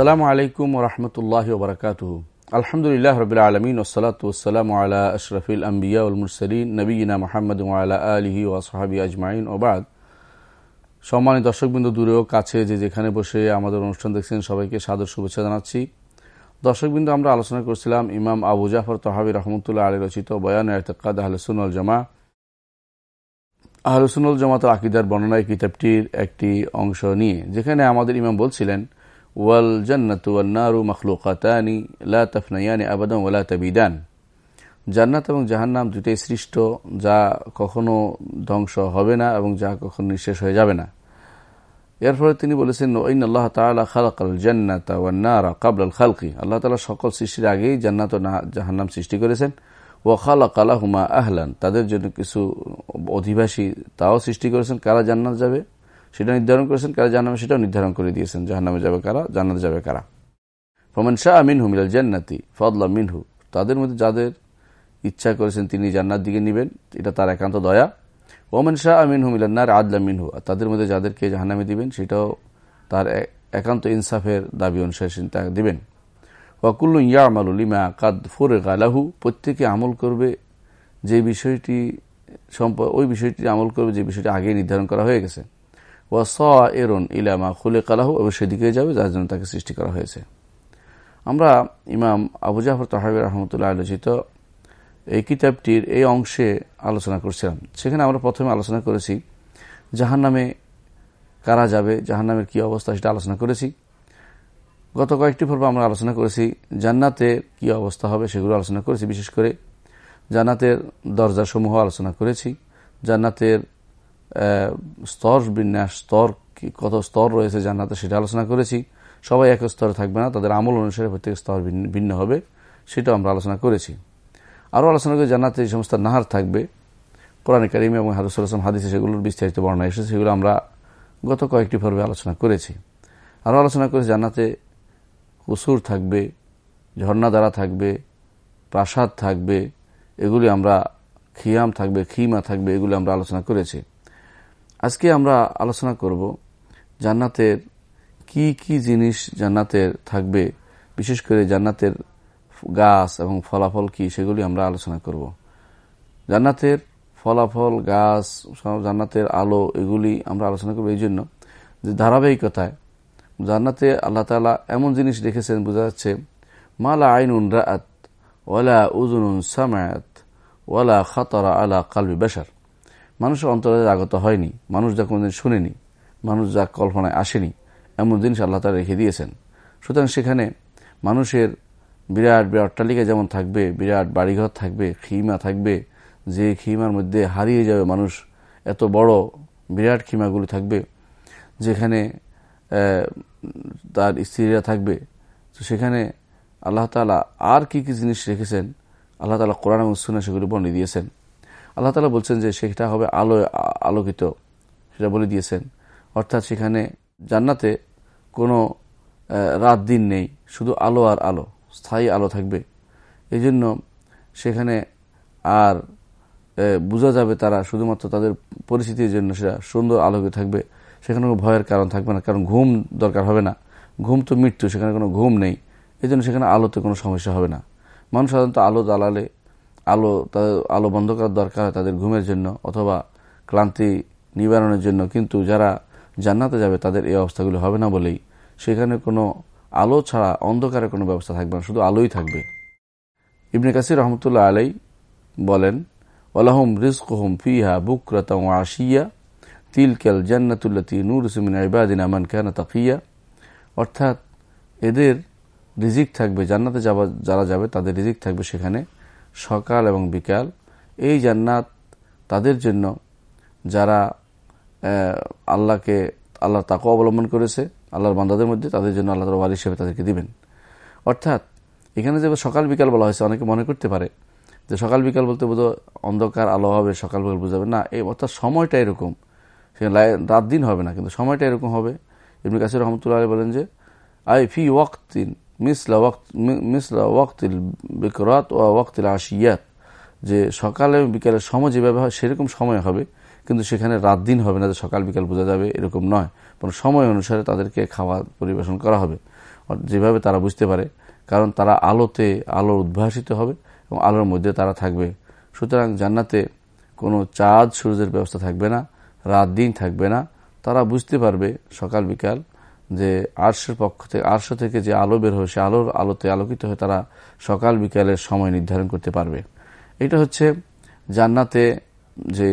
আসসালামু আলাইকুম ওরহমতুল্লাহ ওবরাকাত আলহামদুলিল্লাহ রবিল আলমিন ওসলাত ওসালাম আলা আশরফিল আম্বিয়া উলমুরসলিন নবীনা মোহাম্মদ আলা আলহি ওয়াসাহাবি আজমাইন। ওবাদ সম্মানিত দর্শকবৃন্দ দূরেও কাছে যে যেখানে বসে আমাদের অনুষ্ঠান দেখছেন, সবাইকে সাদর শুভেচ্ছা জানাচ্ছি। দর্শকবৃন্দ, আমরা আলোচনা করছিলাম ইমাম আবু জাফর তহাবি রহমতুল্লাহ আলী রচিত বয়ান এতকাদ আহলসুল জামা আহলসুল জামাত আকিদার বর্ণনায় কিতাবটির একটি অংশ নিয়ে, যেখানে আমাদের ইমাম বলছিলেন ওয়াল জান্নাত ওয়ান্নারু মখলুকাতানি, লা তফনাইয়ানি আবাদম তবিদান। জান্নাত এবং জাহান্নাম দুটোই সৃষ্ট, যা কখনো ধ্বংস হবে না এবং যা কখনো নিঃশেষ হয়ে যাবে না। এর ফলে তিনি বলেছেন ওইন আল্লাহ তালা খালাকাল জান্নাত ওয়ান্নারা কাবলাল খালকি। আল্লাহ তালা সকল সৃষ্টির আগেই জান্নাত ও জাহান্নাম সৃষ্টি করেছেন। ও খালাক আলাহুমা আহলান। তাদের জন্য কিছু অধিবাসী তাও সৃষ্টি করেছেন। কারা জান্নাত যাবে? সেটা নির্ধারণ করেছেন, কারা জাহান্নামে সেটাও নির্ধারণ করে দিয়েছেন, জাহান্নামে যাবে কারা, জান্নাত যাবে কারা। ফমান শাহ মিনহু মিলাল জান্নাতি, ফদলা মিনহু, তাদের মধ্যে যাদের ইচ্ছা করেছেন তিনি জান্নাত দিকে নেবেন, এটা তার একান্ত দয়া। ওমান শাহ আমিন হুমিলান্নার আদলা মিনহু, আর তাদের মধ্যে যাদেরকে জাহান্নামে দিবেন, সেটাও তার একান্ত ইনসাফের দাবি অনুসারে দিবেন। ওয়াকুল্লু ইয়া আমালুল ইমা কাদ ফুরে গালাহু প্রত্যেকে আমল করবে যে বিষয়টি সম্প, ওই বিষয়টি আমল করবে যে বিষয়টি আগে নির্ধারণ করা হয়ে গেছে। ওয়া স এরন ইলামা খুলে কালাহু এবং সেদিকে যাবে যার জন্য তাকে সৃষ্টি করা হয়েছে। আমরা ইমাম আবু জাফর তাহাবি রহমতুল্লাহ আলোচিত এই কিতাবটির এই অংশে আলোচনা করছিলাম। সেখানে আমরা প্রথমে আলোচনা করেছি জাহান নামে কারা যাবে জাহান নামের কী অবস্থা সেটা আলোচনা করেছি। গত কয়েকটি পর্ব আমরা আলোচনা করেছি জান্নাতের কি অবস্থা হবে সেগুলো আলোচনা করেছি। বিশেষ করে জান্নাতের দরজাসমূহ আলোচনা করেছি, জান্নাতের স্তর বিন্যাস, স্তর কত স্তর রয়েছে জান্নাতে সেটা আলোচনা করেছি। সবাই এক স্তরে থাকবে না, তাদের আমল অনুসারে প্রত্যেক স্তর ভিন্ন হবে, সেটাও আমরা আলোচনা করেছি। আরও আলোচনা করে, জান্নাতে যে সমস্ত নাহার থাকবে, কোরআন করিম এবং হাদুসাল্লাম হাদিসে সেগুলোর বিস্তারিত বর্ণনা এসেছে, সেগুলো আমরা গত কয়েকটি পর্বে আলোচনা করেছি। আরও আলোচনা করেছি, জান্নাতে কুসুর থাকবে, ঝর্ণা দ্বারা থাকবে, প্রাসাদ থাকবে, এগুলি আমরা খিয়াম থাকবে, খিমা থাকবে, এগুলি আমরা আলোচনা করেছি। আজকে আমরা আলোচনা করব জান্নাতের কি কি জিনিস জান্নাতের থাকবে, বিশেষ করে জান্নাতের গাছ এবং ফলাফল কি সেগুলি আমরা আলোচনা করব। জান্নাতের ফলাফল, গাছ জান্নাতের আলো এগুলি আমরা আলোচনা করব। এই জন্য যে ধারাবাহিকতায় জান্নাতে আল্লাহ তালা এমন জিনিস রেখেছেন, বোঝা যাচ্ছে, মালা আইনুন রাত ওয়ালা উজুনুন সামায়াত ওয়ালা খাতরা আলা কালবি বেসার মানুষের অন্তরে আগত হয়নি, মানুষ যা কোনোদিন শুনেনি, মানুষ যা কল্পনায় আসেনি, এমন জিনিস আল্লাহ তালা রেখে দিয়েছেন। সুতরাং সেখানে মানুষের বিরাট বিরাট অট্টালিকা যেমন থাকবে, বিরাট বাড়িঘর থাকবে, খিমা থাকবে, যে খিমার মধ্যে হারিয়ে যাবে মানুষ, এত বড় বিরাট খিমাগুলি থাকবে, যেখানে তার স্ত্রীরা থাকবে। তো সেখানে আল্লাহ তালা আর কি কি জিনিস রেখেছেন? আল্লাহ তালা কোরআন এবং সুনা সেগুলি বর্ণে দিয়েছেন। আল্লাহ তালা বলছেন যে সেটা হবে আলো, আলোকিত, সেটা বলে দিয়েছেন। অর্থাৎ সেখানে জান্নাতে কোনো রাত দিন নেই, শুধু আলো আর আলো, স্থায়ী আলো থাকবে। এই জন্য সেখানে আর বোঝা যাবে তারা শুধুমাত্র তাদের পরিস্থিতির জন্য সেটা সুন্দর আলোকে থাকবে। সেখানে কোনো ভয়ের কারণ থাকবে না, কারণ ঘুম দরকার হবে না। ঘুম তো মৃত্যু, সেখানে কোনো ঘুম নেই। এই জন্য সেখানে আলোতে কোনো সমস্যা হবে না। মানুষ সাধারণত আলো জ্বালালে আলো, তাদের আলো বন্ধ করার দরকার তাদের ঘুমের জন্য অথবা ক্লান্তি নিবারণের জন্য। কিন্তু যারা জান্নাতে যাবে, তাদের এই অবস্থাগুলো হবে না বলেই সেখানে কোনো আলো ছাড়া অন্ধকারের কোনো ব্যবস্থা থাকবে না, শুধু আলোই থাকবে। ইবনে কাসির রহমতুল্লাহ আলাই বলেন ওলাহম রিস্কহম ফিহা বুকরতা আশিয়া, তিলকেল জান্নাতুল্লাতি নূর সুমিন ইবাদিন আমান কেন তাকিয়া। অর্থাৎ এদের রিজিক থাকবে, জান্নাতে যাওয়া, যারা যাবে তাদের রিজিক থাকবে সেখানে সকাল এবং বিকাল এই জান্নাত তাদের জন্য যারা আল্লাহকে, আল্লাহর তাকে অবলম্বন করেছে, আল্লাহর বান্দাদের মধ্যে তাদের জন্য আল্লাহ ওয়ারি হিসেবে তাদেরকে দিবেন। অর্থাৎ এখানে যে সকাল বিকাল বলা হয়েছে, অনেকে মনে করতে পারে যে সকাল বিকাল বলতে বোধ অন্ধকার আলো হবে, সকাল বিকাল বোঝাবে। না, এই অর্থাৎ সময়টা এরকম। সে রাত দিন হবে না, কিন্তু সময়টা এরকম হবে। এমনি কাসির রহমতুল্লাহ বলেন যে, আই ফি ওয়াক্তিন মিসলা ওয়াক্ত মিসলা ওয়াক্তিল বিকরাত ও ওয়াক্তিল আশিয়াত যে সকালে বিকালের সময় যেভাবে হয়, সেরকম সময় হবে, কিন্তু সেখানে রাত দিন হবে না যে সকাল বিকাল বোঝা যাবে, এরকম নয়। কোনো সময় অনুসারে তাদেরকে খাওয়া পরিবেশন করা হবে। যেভাবে তারা বুঝতে পারে, কারণ তারা আলোতে আলো উদ্ভাসিত হবে এবং আলোর মধ্যে তারা থাকবে। সুতরাং জান্নাতে কোনো চাঁদ সূর্যের ব্যবস্থা থাকবে না, রাত দিন থাকবে না। তারা বুঝতে পারবে সকাল বিকাল যে আর্শের পক্ষ থেকে, আর্শ থেকে যে আলো বের হবে সে আলোর আলোতে আলোকিত হয়ে তারা সকাল বিকালের সময় নির্ধারণ করতে পারবে। এটা হচ্ছে জান্নাতে যে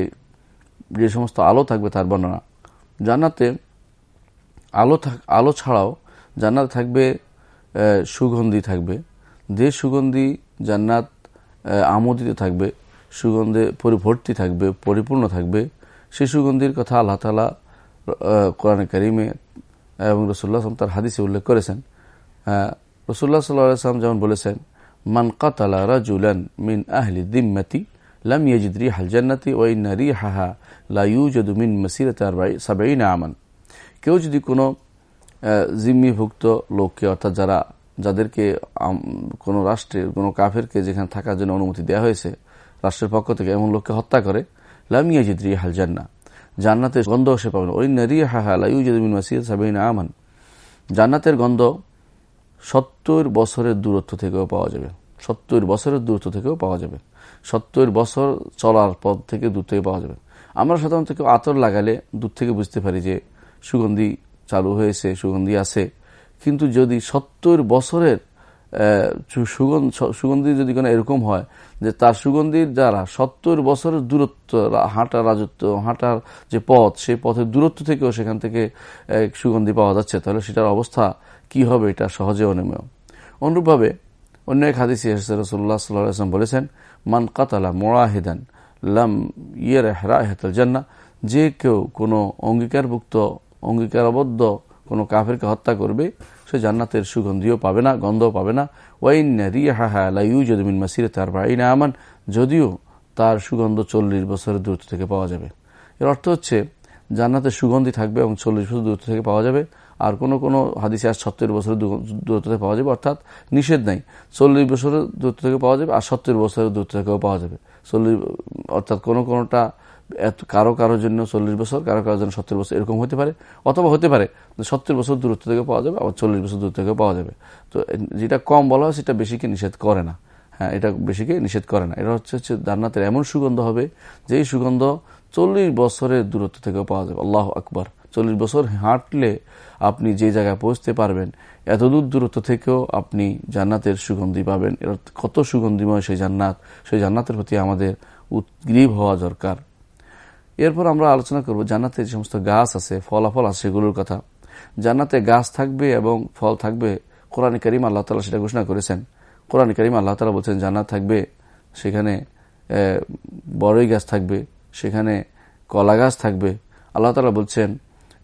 যে সমস্ত আলো থাকবে তার বর্ণনা। জান্নাতে আলো থাক আলো ছাড়াও জান্নাত থাকবে সুগন্ধি থাকবে। যে সুগন্ধি জান্নাত আমোদিত থাকবে, সুগন্ধে পরিভর্তি থাকবে, পরিপূর্ণ থাকবে সেই সুগন্ধির কথা আল্লাহ তালা কোরআন করিমে এবং রসুল্লাহ আসলাম তার হাদিসে উল্লেখ করেছেন রসুল্লাহ সাল্লাহ সাল্লাম যেমন বলেছেন, মান কাতালা রাজুলান মিন আহলি দিম্মাতি লাম ইয়াজিদ রিহাল জান্নাতি ওয়াইনা রিহাহা লা ইউজাদু মিন মাসিরাত সাবাইনা আমান কেউ যদি কোনো জিম্মিভুক্ত লোককে, অর্থাৎ যারা, যাদেরকে কোনো রাষ্ট্রের, কোনো কাফেরকে যেখানে থাকার জন্য অনুমতি দেওয়া হয়েছে, রাষ্ট্রের পক্ষ থেকে এমন লোককে হত্যা করে লামিয়া জিদ্রি হাল জান্না জান্নাতের গন্ধ সে পাবেন ওই নারী হাহা লাইউজমিন মাসিদ সাবিনা আমান। জান্নাতের গন্ধ সত্তর বছরের দূরত্ব থেকেও পাওয়া যাবে। সত্তর বছরের দূরত্ব থেকেও পাওয়া যাবে। সত্তর বছর চলার পথ থেকে দূর থেকে পাওয়া যাবে। আমরা সাধারণত কেউ আতর লাগালে দূর থেকে বুঝতে পারি যে সুগন্ধি চালু হয়েছে, সুগন্ধি আছে। কিন্তু যদি সত্তর বছরের সুগন্ধি যদি কোনো এরকম হয়, যে তার সুগন্ধির দ্বারা সত্তর বছরের দূরত্ব হাঁটার রাজত্ব, হাঁটার যে পথ, সেই পথের দূরত্ব থেকেও সেখান থেকে সুগন্ধি পাওয়া যাচ্ছে, তাহলে সেটার অবস্থা কি হবে এটা সহজে অনিমেয়। অনুরূপভাবে অন্য এক হাদিসি রসুল্লাহ সাল্লাম বলেছেন, মান কাতালা মোড়াহেদান লাম ইয়ের হেরা হেতল জান্না যে কেউ কোনো অঙ্গীকারভুক্ত, অঙ্গীকারবদ্ধ কোনো কাফেরকে হত্যা করবে, সে জান্নাতের সুগন্ধিও পাবে না, গন্ধও পাবে না। ওয়াইন রিয়াহা লাইউজমিন মাসিরে তার বাইনা আমান, যদিও তার সুগন্ধ চল্লিশ বছরের দূরত্ব থেকে পাওয়া যাবে। এর অর্থ হচ্ছে, জান্নাতের সুগন্ধি থাকবে এবং চল্লিশ বছর দূরত্ব থেকে পাওয়া যাবে, আর কোনো কোনো হাদিসে আর সত্তর বছরের দূরত্ব থেকে পাওয়া যাবে, অর্থাৎ নিষেধ নাই। চল্লিশ বছরের দূরত্ব থেকে পাওয়া যাবে, আর সত্তর বছরের দূরত্ব থেকেও পাওয়া যাবে। চল্লিশ অর্থাৎ কোনো কোনোটা এত কারও কারোর জন্য চল্লিশ বছর, কারও কারোর জন্য সত্তর বছর, এরকম হতে পারে। অথবা হতে পারে সত্তর বছর দূরত্ব থেকে পাওয়া যাবে, আবার চল্লিশ বছর দূরত্ব থেকে পাওয়া যাবে। তো যেটা কম বলা হয় সেটা বেশিকে নিষেধ করে না। হ্যাঁ এটা বেশিকে নিষেধ করে না। এটা হচ্ছে হচ্ছে জান্নাতের এমন সুগন্ধ হবে, যেই সুগন্ধ চল্লিশ বছরের দূরত্ব থেকেও পাওয়া যাবে। আল্লাহ আকবর। চল্লিশ বছর হাঁটলে আপনি যে জায়গায় পৌঁছতে পারবেন এতদূর দূরত্ব থেকেও আপনি জান্নাতের সুগন্ধি পাবেন। এর কত সুগন্ধিময় সেই জান্নাত। সেই জান্নাতের প্রতি আমাদের উদ্গ্রীব হওয়া দরকার। এরপর আমরা আলোচনা করব জান্নাতে যে সমস্ত গাছ আছে, ফলাফল আছে সেগুলোর কথা। জান্নাতে গাছ থাকবে এবং ফল থাকবে। কোরআন করিম আল্লাহ তালা সেটা ঘোষণা করেছেন। কোরআন করিম আল্লাহ তালা বলছেন, জান্নাত থাকবে, সেখানে বড়ই গাছ থাকবে, সেখানে কলা গাছ থাকবে। আল্লাহ তালা বলছেন,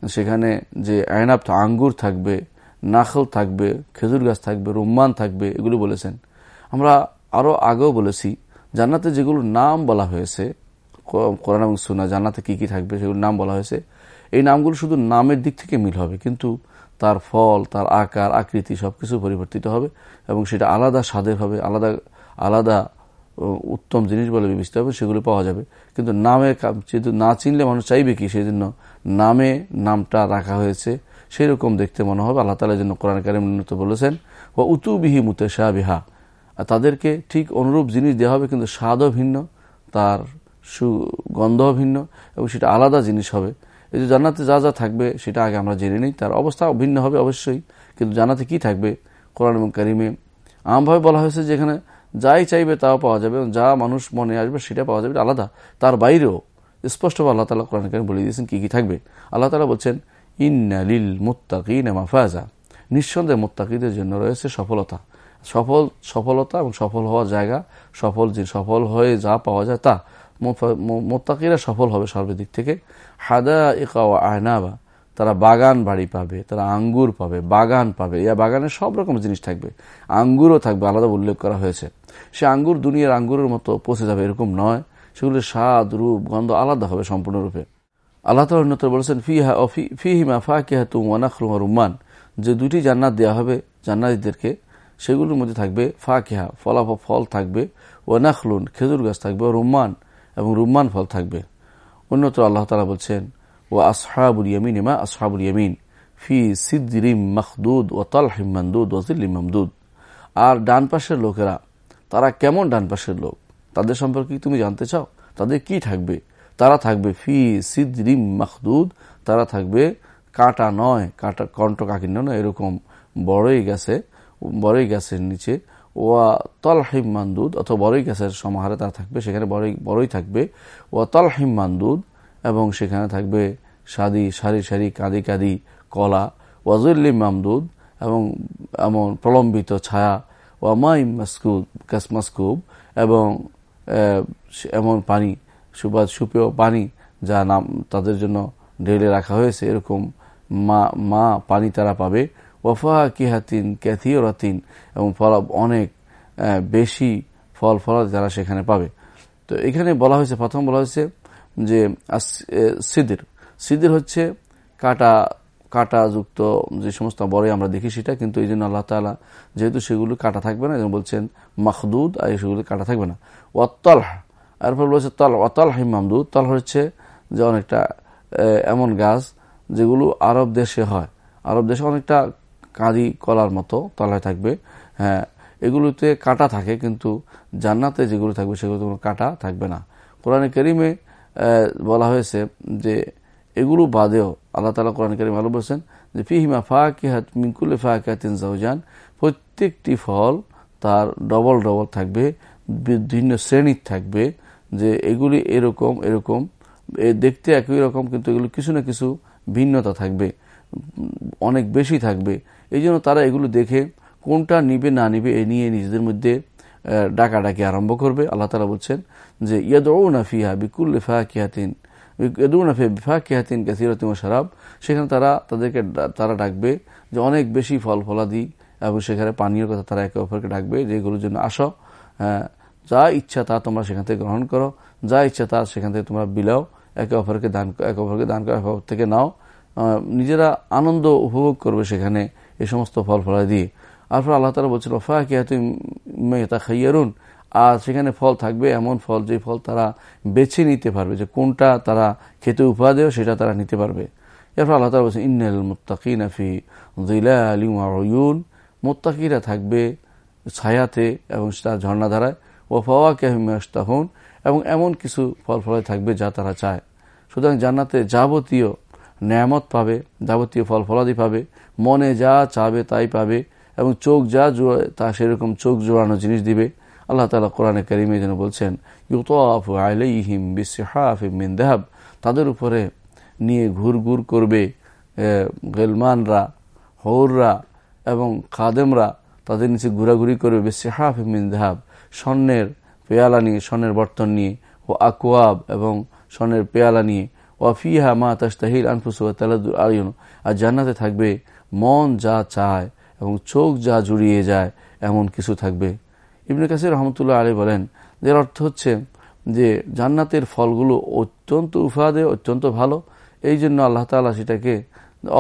সেখানে যে আয়নাপ আঙ্গুর থাকবে, নাখল থাকবে, খেজুর গাছ থাকবে, রুম্মান থাকবে, এগুলো বলেছেন। আমরা আরও আগেও বলেছি, জান্নাতে যেগুলো নাম বলা হয়েছে কোরআন এবং সুনা জান্নাতে কি কি থাকবে সেগুলোর নাম বলা হয়েছে। এই নামগুলো শুধু নামের দিক থেকে মিল হবে, কিন্তু তার ফল, তার আকার, আকৃতি সবকিছু পরিবর্তিত হবে এবং সেটা আলাদা স্বাদের হবে, আলাদা আলাদা উত্তম জিনিস বলে বিবেচিত হবে, সেগুলো পাওয়া যাবে। কিন্তু নামে যেহেতু না চিনলে মানুষ চাইবে কি সেই জন্য নামে নামটা রাখা হয়েছে। সেই রকম দেখতে মনে হবে। আল্লাহ তালা জন্য কোরআন কারিম উন্নত বলেছেন ও উতুবিহি মুতে শাহ বিহা তাদেরকে ঠিক অনুরূপ জিনিস দেওয়া হবে, কিন্তু স্বাদও ভিন্ন, তার সুগন্ধ ভিন্ন এবং সেটা আলাদা জিনিস হবে। এই যে জান্নাতে যা যা থাকবে সেটা আগে আমরা জেনে নিই, তার অবস্থা ভিন্ন হবে অবশ্যই। কিন্তু জান্নাতে কি থাকবে? কোরআন এবং কারিমে আমভাবে বলা হয়েছে যেখানে যাই চাইবে তাও পাওয়া যাবে এবং যা মানুষ মনে আসবে সেটা পাওয়া যাবে আলাদা। তার বাইরেও স্পষ্টভাবে আল্লাহ তালা কোরআন কারিম বলে দিয়েছেন কী কী থাকবে। আল্লাহ তালা বলছেন ইন্নালিল মুত্তাকিন মাফাজা। নিঃসন্দেহে মোত্তাকিদের জন্য রয়েছে সফলতা। সফল, সফলতা এবং সফল হওয়ার জায়গা, সফল যে সফল হয়ে যা পাওয়া যায় তা। মোত্তাকিরা সফল হবে সর্বদিক থেকে। হাদা ইকা ও আয়নাবা তারা বাগান বাড়ি পাবে, তারা আঙ্গুর পাবে, বাগান পাবে। ইয়া বাগানে সব রকম জিনিস থাকবে। আঙ্গুরও থাকবে, আলাদা উল্লেখ করা হয়েছে। সে আঙ্গুর দুনিয়ার আঙ্গুরের মতো পচে যাবে, এরকম নয়। সেগুলোর স্বাদ, রূপ, গন্ধ আলাদা হবে সম্পূর্ণরূপে। আল্লাহ তালা উন্নত বলেছেন, ফিহা ফিহিমা ফা তুম ওয়ানাখরুমা রুম্মান। যে দুটি জান্নাত দেওয়া হবে জান্নাতিদেরকে, সেগুলোর মধ্যে থাকবে ফা কেহা ফলাফল ফল থাকবে ওয়ানাখলুন খেজুর গাছ থাকবে রুম্মান। এবং রুম্মান ফল থাকবে। অন্যত্র আল্লাহ তালা বলছেন ও আসহাবুল ইয়ামিন এমা আসহাবুল ইয়ামিন ফি সিদ্দিরিম মখদুদ ও তালহিম মামদুদ ওজিল্লিম মামদুদ। আর ডান পাশের লোকেরা, তারা কেমন ডান পাশের লোক? তাদের সম্পর্কে তুমি জানতে চাও? তাদের কি থাকবে? তারা থাকবে ফি সিদ্রিম মখদুদ, তারা থাকবে কাটা নয়, কাটা কণ্ঠ কাকিন্ন নয়, এরকম বড়ই গেছে, বড়ই গাছের নিচে ওয়া তলহিম মান্দুদ, অথবা বড়ই গাছের সমাহারে তারা থাকবে, সেখানে বড়ই বড়ই থাকবে। ওয়া তলহিম মান্দুদ, এবং সেখানে থাকবে সাদি, সারি সারি, কাঁদি কাঁদি, কলা। ওয়াজুল্লিম মামদুদ, এবং এমন প্রলম্বিত ছায়া। ওয়ামাইম মাসকুব কাসমাসকুব এবং এমন পানি, সুবাদ সুপেয় পানি, যা নাম তাদের জন্য ঢেলে রাখা হয়েছে। এরকম মা মা পানি তারা পাবে। ওয়াফা কিহাতিন ক্যাথিওরাতিন এবং ফল অনেক বেশি ফল ফল যারা সেখানে পাবে। তো এখানে বলা হয়েছে, প্রথম বলা হয়েছে যে সিদির। সিদির হচ্ছে কাটা, কাটাযুক্ত যে সমস্ত বড়ই আমরা দেখি সেটা, কিন্তু এই জন্য আল্লাহ তালা যেহেতু সেগুলো কাটা থাকবে না, এবং বলছেন মাহদুদ আর সেগুলো কাটা থাকবে না। ওয়াত্তল এরপর বলছে তল অতল হিম মামদুদ। তল হচ্ছে যে অনেকটা এমন গাছ যেগুলো আরব দেশে হয়। আরব দেশে অনেকটা কাঁদি কলার মতো তলায় থাকবে। হ্যাঁ এগুলোতে কাটা থাকে কিন্তু জান্নাতে যেগুলো থাকবে সেগুলো কোনো কাটা থাকবে না। কোরআনে করিমে বলা হয়েছে যে এগুলো বাদেও আল্লাহ তালা কোরআন করিম আলো বলছেন যে, ফিহিমা ফাঁকিহাত মিঙ্কুলে ফাঁকিহাতিন জাউজান প্রত্যেকটি ফল তার ডবল ডবল থাকবে, বিভিন্ন শ্রেণির থাকবে, যে এগুলি এরকম এরকম দেখতে একই রকম কিন্তু এগুলো কিছু না কিছু ভিন্নতা থাকবে অনেক বেশি থাকবে। এই জন্য তারা এগুলো দেখে কোনটা নিবে, না নিবে, এ নিয়ে নিজেদের মধ্যে ডাকাডাকি আরম্ভ করবে। আল্লাহ তালা বলছেন যে ইয়াদৌ নাফিয়া বিকুল্লে ফাকিহাতিন এদুনাফে বিফাকিহাতিন কাসিরতিম সারাব সেখানে তারা তাদেরকে তারা ডাকবে যে অনেক বেশি ফল ফলাদি এবং সেখানে পানীয় কথা তারা একে অপরকে ডাকবে, যেগুলোর জন্য আসো। যা ইচ্ছা তা তোমরা সেখান থেকে গ্রহণ করো, যা ইচ্ছা তা সেখান থেকে তোমরা বিলাও, একে অপরকে দান, একে অপরকে দান করো থেকে নাও। নিজেরা আনন্দ উপভোগ করবে সেখানে। এই সমস্ত ফল ফলা দিয়ে তারপর আল্লাহ তালা বলছিল ফা কিয়াতুম খাইয়ারুন? আর সেখানে ফল থাকবে এমন ফল যে ফল তারা বেছে নিতে পারবে, যে কোনটা তারা খেতে উপাদেয় সেটা তারা নিতে পারবে। এরপর আল্লাহ তালা বলছেন, ইন্নাল মুত্তাকিন আফি জিলা আলিউন মোত্তাকিরা থাকবে ছায়াতে এবং তার ঝর্ণাধারায়। ও ফওয়া কেহমিয়াস্তাহন এবং এমন কিছু ফল ফলে থাকবে যা তারা চায়। সুতরাং জান্নাতে যাবতীয় ন্যামত পাবে, যাবতীয় ফল ফলাদি পাবে। মনে যা চাবে তাই পাবে এবং চোখ যা জোড়ায় তা সেরকম চোখ জোড়ানো জিনিস দিবে। আল্লাহ তালা কোরআনে করিমে যেন বলছেন, ইউতাফু আলাইহিম বিসহাফিমিন দেহাব। তাদের উপরে নিয়ে ঘুর ঘুর করবে গেলমানরা, হৌররা এবং খাদেমরা তাদের নিচে ঘোরাঘুরি করবে বিসহাফিমিন দেহাব। স্বর্ণের পেয়ালা নিয়ে, স্বর্ণের বর্তন নিয়ে, ও আকোয়াব এবং স্বর্ণের পেয়ালা নিয়ে ওয়াফিহা মা তাস্তাহিল আনফুসু আলিয়ন আর জান্নাতে থাকবে মন যা চায় এবং চোখ যা জুড়িয়ে যায়, এমন কিছু থাকবে। ইবনে কাসির রহমতুল্লাহ আলী বলেন, এর অর্থ হচ্ছে যে জান্নাতের ফলগুলো অত্যন্ত উফাদে, অত্যন্ত ভালো। এই জন্য আল্লাহ তালা সেটাকে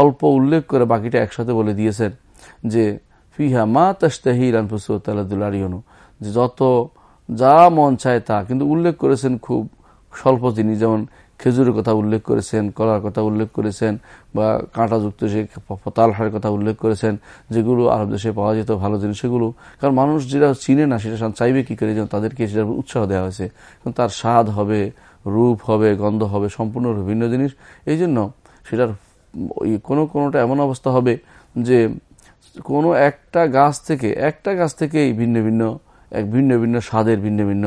অল্প উল্লেখ করে বাকিটা একসাথে বলে দিয়েছেন যে, ফিহা মা তাস্তাহির আনফুসু তালাদুল আলিয়নু যে যত যা মন চায় তা, কিন্তু উল্লেখ করেছেন খুব স্বল্প জিনিস, যেমন খেজুরের কথা উল্লেখ করেছেন, কলার কথা উল্লেখ করেছেন, বা কাঁটাযুক্ত সে তালহার কথা উল্লেখ করেছেন, যেগুলো আরব দেশে পাওয়া যেত ভালো জিনিস, সেগুলো, কারণ মানুষ যেটা চিনে না সেটা চাইবে কি করে, যেন তাদেরকে সেটার উৎসাহ দেওয়া হয়েছে। কারণ তার স্বাদ হবে, রূপ হবে, গন্ধ হবে, সম্পূর্ণ ভিন্ন জিনিস। এই জন্য সেটার কোনো কোনোটা এমন অবস্থা হবে যে কোনো একটা গাছ থেকে, একটা গাছ থেকেই ভিন্ন ভিন্ন, এক ভিন্ন ভিন্ন স্বাদের ভিন্ন ভিন্ন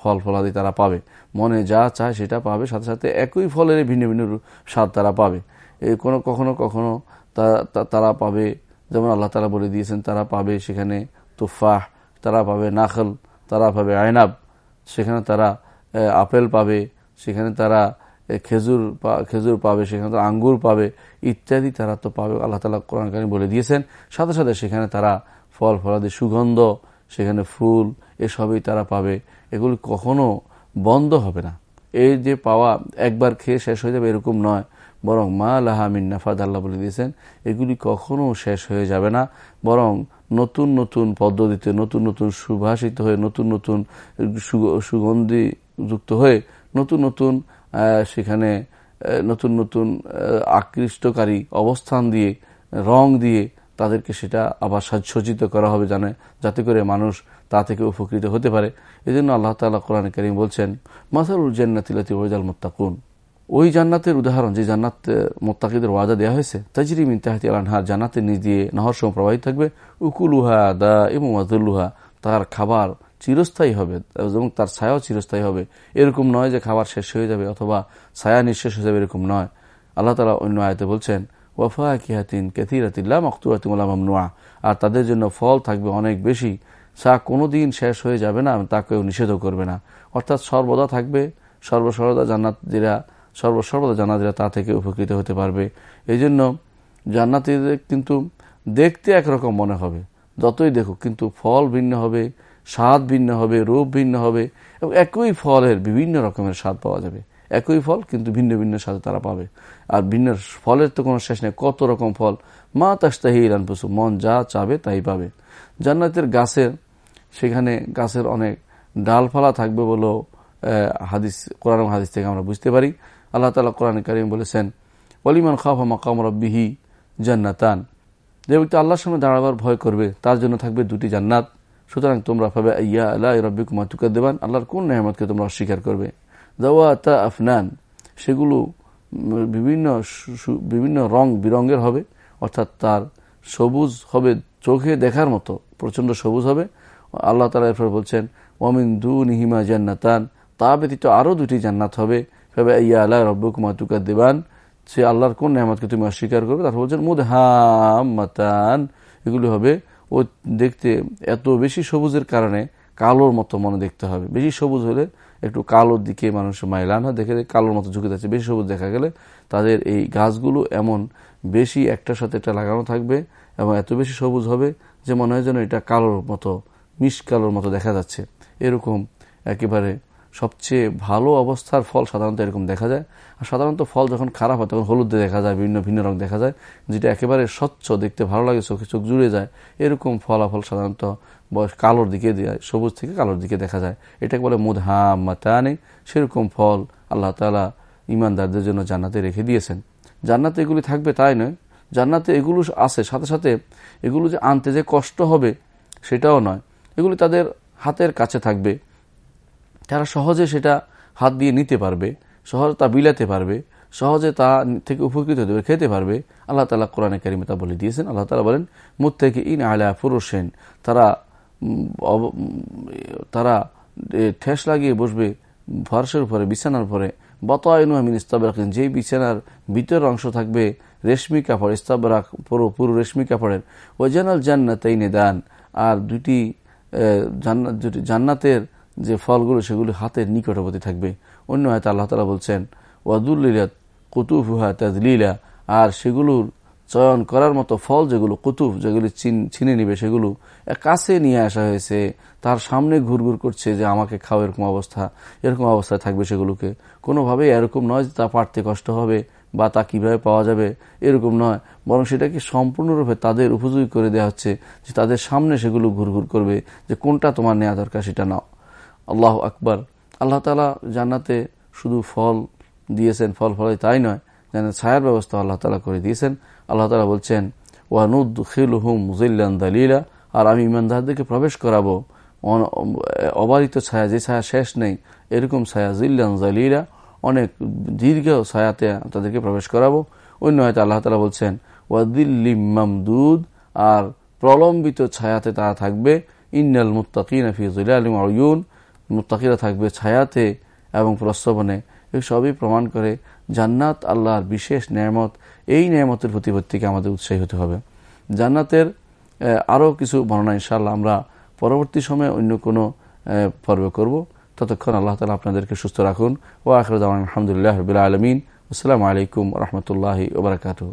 ফল ফলাদি তারা পাবে। মনে যা চায় সেটা পাবে, সাথে সাথে একই ফলের ভিন্ন ভিন্ন স্বাদ তারা পাবে। এই কোনো কখনো কখনো তারা পাবে, যেমন আল্লাহ তালা বলে দিয়েছেন, তারা পাবে সেখানে তুফাহ, তারা পাবে নাখল, তারা পাবে আয়নাব সেখানে তারা আপেল পাবে, সেখানে তারা খেজুর খেজুর পাবে, সেখানে তারা আঙ্গুর পাবে, ইত্যাদি তারা তো পাবে, আল্লাহ তালা কোরআন বলে দিয়েছেন। সাথে সাথে সেখানে তারা ফল ফলাদি সুগন্ধ, সেখানে ফুল এসবই তারা পাবে। এগুলি কখনো বন্ধ হবে না। এই যে পাওয়া একবার খেয়ে শেষ হয়ে যাবে এরকম নয়। বরং মা লাহা মিন্নাফাদ আল্লাহ বলে দিয়েছেন, এগুলি কখনো শেষ হয়ে যাবে না। বরং নতুন নতুন পদ্ধতিতে, নতুন নতুন সুভাষিত হয়ে, নতুন নতুন সুগন্ধি যুক্ত হয়ে, নতুন নতুন সেখানে নতুন নতুন আকৃষ্টকারী অবস্থান দিয়ে, রং দিয়ে তাদেরকে সেটা আবার সাজসজ্জিত করা হবে জানে, যাতে করে মানুষ তা থেকে উপকৃত হতে পারে। এই জন্য আল্লাহ তালা কোরআন করিম বলছেন মাসারুল জান্নাতিলাতি ওয়াজাল মোত্তাকুন। ওই জান্নাতের উদাহরণ, যে জান্নাত মোত্তাকিদের ওয়াদা দেওয়া হয়েছে, তাজরি মিন তাহাতি আলহার জান্নাতের নিজ দিয়ে নহর সময় প্রবাহিত থাকবে। উকুলুহা দা এবং ওয়াজুল্লুহা তার খাবার চিরস্থায়ী হবে, এবং তার ছায়াও চিরস্থায়ী হবে। এরকম নয় যে খাবার শেষ হয়ে যাবে অথবা ছায়া নিঃশেষ হয়ে যাবে, এরকম নয়। আল্লাহ তালা অন্য আয়তে বলছেন ওয়াফা কিহাতিন কেথিরাতিল্লা মখতুরাতিমুল্লাহ মামনুয়া আর তাদের জন্য ফল থাকবে অনেক বেশি। চা কোনো দিন শেষ হয়ে যাবে না, তাকেও নিষেধও করবে না। অর্থাৎ সর্বদা থাকবে, সর্বসর্বদা জান্নাতিরা সর্বসর্বদা জান্নাতিরা তা থেকে উপকৃত হতে পারবে। এই জন্য জান্নাতিদের কিন্তু দেখতে একরকম মনে হবে। যতই দেখুক, কিন্তু ফল ভিন্ন হবে, স্বাদ ভিন্ন হবে, রূপ ভিন্ন হবে, এবং একই ফলের বিভিন্ন রকমের স্বাদ পাওয়া যাবে। একই ফল, কিন্তু ভিন্ন ভিন্ন স্বাদ তারা পাবে। আর ভিন্ন ফলের তো কোনো শেষ নেই। কত রকম ফল। মা তাস্তাহি পশু মন যা চাবে তাই পাবে। জান্নাতের গাছের সেখানে গাছের অনেক ডালফালা থাকবে বলেও হাদিস, কোরআন হাদিস থেকে আমরা বুঝতে পারি। আল্লাহ তালা কোরআন করিম বলেছেন অলিমান খাফা মাকাম রব্বিহি জান্নাতান। যে ব্যক্তি আল্লাহর সামনে দাঁড়াবার ভয় করবে, তার জন্য থাকবে দুটি জান্নাত। সুতরাং তোমরা ভাবে ইয়া আল্লাহ রব্বি কুমার তুকার দেবান আল্লাহর কোন নেহমতকে তোমরা অস্বীকার করবে? দাওয়া তা আফনান। সেগুলো বিভিন্ন বিভিন্ন রং বিরঙ্গের হবে, অর্থাৎ তার সবুজ হবে চোখে দেখার মতো, প্রচণ্ড সবুজ হবে। আল্লাহ তালা এরপর বলছেন ওমিন দু নিহিমা জান্নাতান। তা ব্যতীত আরও দুটি জান্নাত হবে। ভাবে ইয়া আল্লাহ রব্বু কুমার তুকার দেবান সে আল্লাহর কোন নেহমতকে তুমি অস্বীকার করবে? তারপর বলছেন মুদ হামাতান এগুলি হবে। ও দেখতে এত বেশি সবুজের কারণে কালোর মতো মনে দেখতে হবে। বেশি সবুজ হলে একটু কালোর দিকে মানুষ মাইলান হয়। দেখে কালোর মতো ঝুঁকে যাচ্ছে। বেশি সবুজ দেখা গেলে তাদের এই গাছগুলো এমন বেশি একটার সাথে একটা লাগানো থাকবে এবং এত বেশি সবুজ হবে যে মনে হয় যেন এটা কালোর মতো মিস কালোর মতো দেখা যাচ্ছে। এরকম একেবারে সবচেয়ে ভালো অবস্থার ফল সাধারণত এরকম দেখা যায়। আর সাধারণত ফল যখন খারাপ হয়, তখন হলুদে দেখা যায়, বিভিন্ন ভিন্ন রং দেখা যায়, যেটা একেবারে স্বচ্ছ, দেখতে ভালো লাগে, চোখে চোখ জুড়ে যায়। এরকম ফলাফল সাধারণত বয়স কালোর দিকে সবুজ থেকে কালোর দিকে দেখা যায়। এটাকে বলে মুদহাম মাতানে সেরকম ফল আল্লাহ তালা ইমানদারদের জন্য জান্নাতে রেখে দিয়েছেন। জান্নাতে এগুলি থাকবে তাই নয়। জান্নাতে এগুলো আছে, সাথে সাথে এগুলো যে আনতে যে কষ্ট হবে, সেটাও নয়। এগুলি তাদের হাতের কাছে থাকবে। তারা সহজে সেটা হাত দিয়ে নিতে পারবে, সহজে তা বিলাতে পারবে, সহজে তা থেকে উপকৃত হতে খেতে পারবে। আল্লাহ তালা কোরআনে কারিমে তা বলে দিয়েছেন। আল্লাহ তালা বলেন মুদ থেকে ইন আলা ফুরোসেন তারা তারা ঠেস লাগিয়ে বসবে ফার্সের উপরে, বিছানার উপরে। বতায়নু আমিন ইস্তাবরাকিন, যেই বিছানার ভিতর অংশ থাকবে রেশমি কাপড়, ইস্তাবরাক পুরো পুরো রেশমি কাপড়ের। ওজানাল জান্নাতাই দান, আর জান্নাত দুটি জান্নাতের যে ফলগুলো, সেগুলি হাতের নিকটবর্তী থাকবে। অন্য হয়তো আল্লাহ তালা বলছেন, ওয়াদুল্লিলাত কুতুফুহা তাজলিলা আর সেগুলোর চয়ন করার মতো ফল যেগুলো, কুতুফ যেগুলি ছিনে নিবে, সেগুলো এক কাছে নিয়ে আসা হয়েছে। তার সামনে ঘুরঘুর করছে যে, আমাকে খাও, এরকম অবস্থা, এরকম অবস্থায় থাকবে সেগুলোকে। কোনোভাবেই এরকম নয় যে তা পারতে কষ্ট হবে। বা তা কীভাবে পাওয়া যাবে এরকম নয়। বরং সেটাকে সম্পূর্ণরূপে তাদের উপযোগী করে দেওয়া হচ্ছে যে তাদের সামনে সেগুলো ঘুরঘুর করবে যে কোনটা তোমার নেওয়া দরকার সেটা নাও। আল্লাহ আকবর। আল্লাহ তালা জান্নাতে শুধু ফল দিয়েছেন, ফল ফলে তাই নয় যেন ছায়ার ব্যবস্থা আল্লাহ তালা করে দিয়েছেন। আল্লাহ তালা বলছেন ওয়ানুদ খিল হুম মুজিল্লান দালিলা আর আমি ইমানদারদেরকে প্রবেশ করাবো। অবারিত ছায়া, যে ছায়া শেষ নেই, এরকম ছায়া, জিল্লান জালিলা অনেক দীর্ঘ ছায়াতে তাদেরকে প্রবেশ করাবো। অন্য হয়তো আল্লাহ তালা বলছেন ওয়াদিল্লিম মামদুদ আর প্রলম্বিত ছায়াতে তারা থাকবে। ইন্নাল মুত্তাকিন ফি জিলালিম আয়ুন মুত্তাকিরা থাকবে ছায়াতে এবং প্রস্রবণে। এই সবই প্রমাণ করে জান্নাত আল্লাহর বিশেষ নিয়ামত। এই নিয়ামতের প্রতিপত্তিকে আমাদের উৎসাহী হতে হবে। জান্নাতের আরও কিছু বর্ণনা ইনশাল্লাহ আমরা পরবর্তী সময়ে অন্য কোনো পর্ব করব। ততক্ষণ আল্লাহ তালা আপনাদেরকে সুস্থ রাখুন। ও আখরুদ্দান আলহামদুলিল্লাহ রবিল আলমিন। আসসালামু আলাইকুম রহমতুল্লাহি ওবরাকাতু